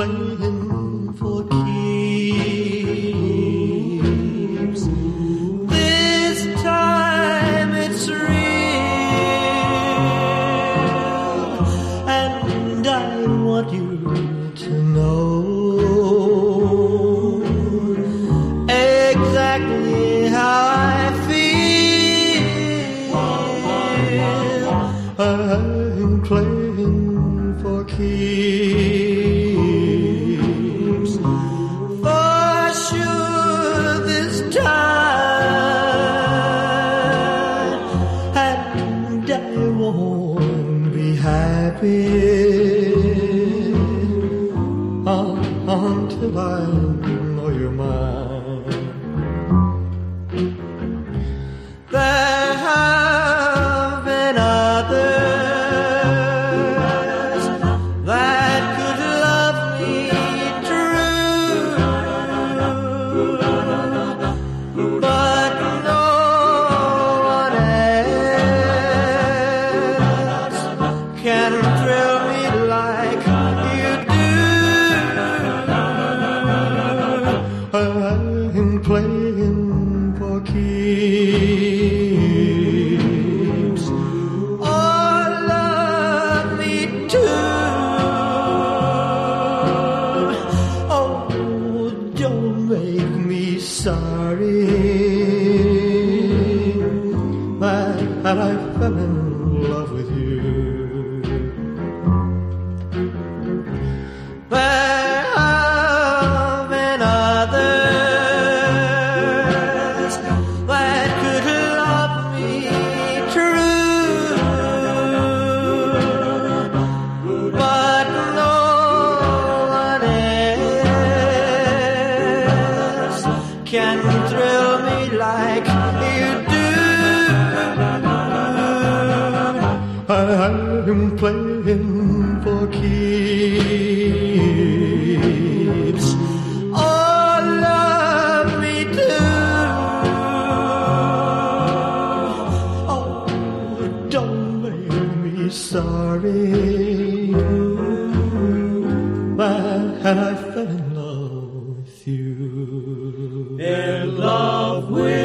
playing for keeps. This time it's real, and I want you to know exactly how I feel. I'm playing for keeps. Happy until I for keeps. Oh, love me too. Oh, don't make me sorry can thrill me like you do. I'm playing for keeps. Oh, love me too. Oh, don't make me sorry. But I love with.